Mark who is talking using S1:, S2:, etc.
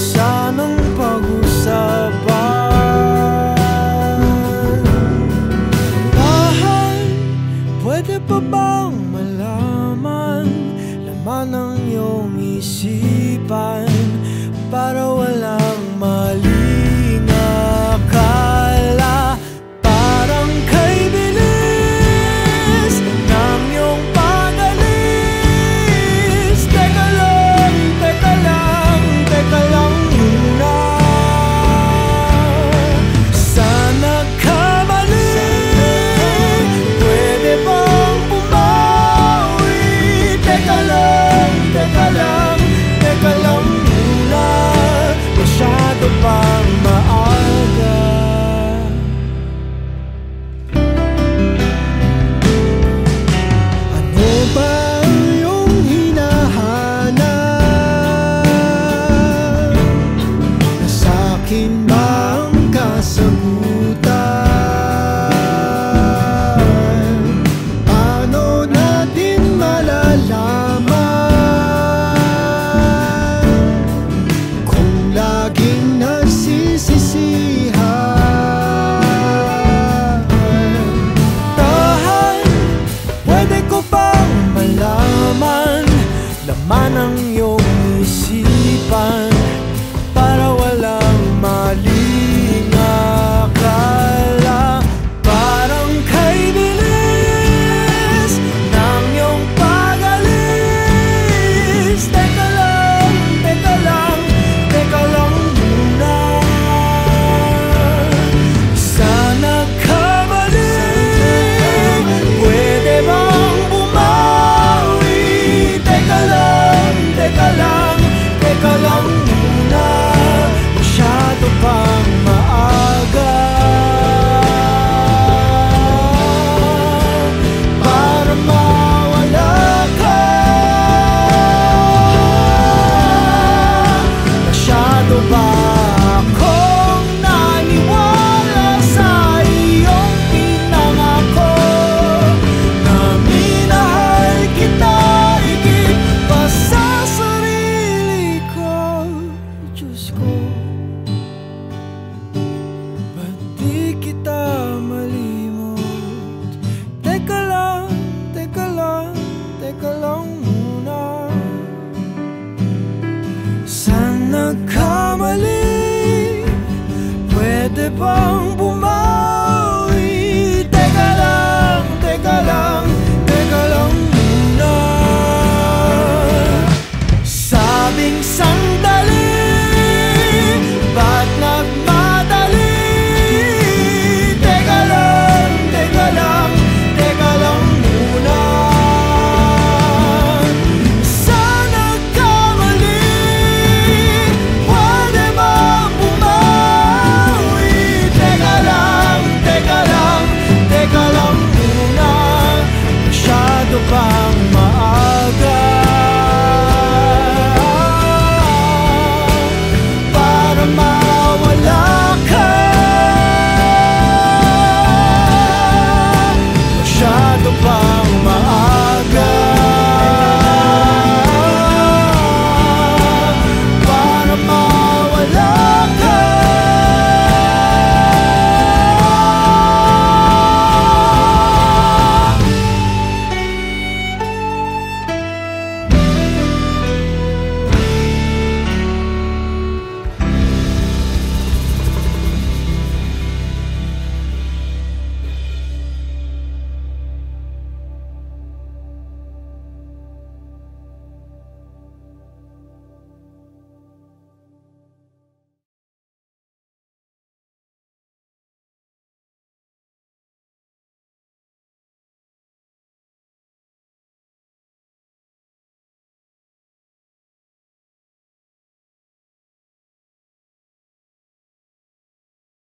S1: sanang pag-usapan. Mahal, pwede pa bang malaman? Laman ng iyong isipan Para wala follow bon